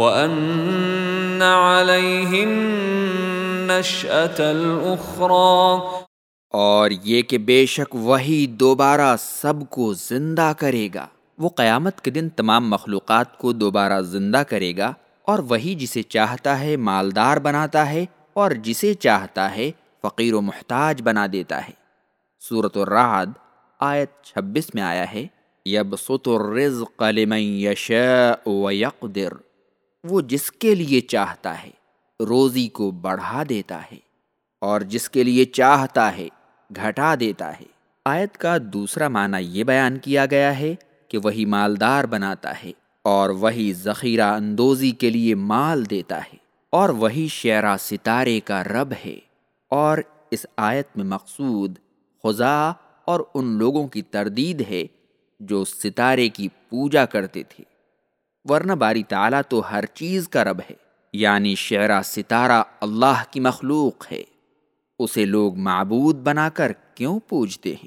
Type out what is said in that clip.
وَأَنَّ عَلَيْهِ النَّشْأَةَ الْأُخْرَى۔ اور یہ کہ بے شک وہی دوبارہ سب کو زندہ کرے گا۔ وہ قیامت کے دن تمام مخلوقات کو دوبارہ زندہ کرے گا اور وہی جسے چاہتا ہے مالدار بناتا ہے اور جسے چاہتا ہے فقیر و محتاج بنا دیتا ہے۔ صورت الرعد آیت چھبیس میں آیا ہے، یبسط الرزق لمن یشاء ویقدر۔ وہ جس کے لیے چاہتا ہے، روزی کو بڑھا دیتا ہے اور جس کے لیے چاہتا ہے، گھٹا دیتا ہے۔ آیت کا دوسرا معنی یہ بیان کیا گیا ہے کہ وہی مالدار بناتا ہے اور وہی ذخیرہ اندوزی کے لیے مال دیتا ہے اور وہی شعرا ستارے کا رب ہے۔ اور اس آیت میں مقصود خزا اور ان لوگوں کی تردید ہے جو ستارے کی پوجا کرتے تھے۔ ورنہ باری تعالیٰ تو ہر چیز کا رب ہے یعنی شعرا ستارہ اللہ کی مخلوق ہے۔ اسے لوگ معبود بنا کر کیوں پوجتے ہیں؟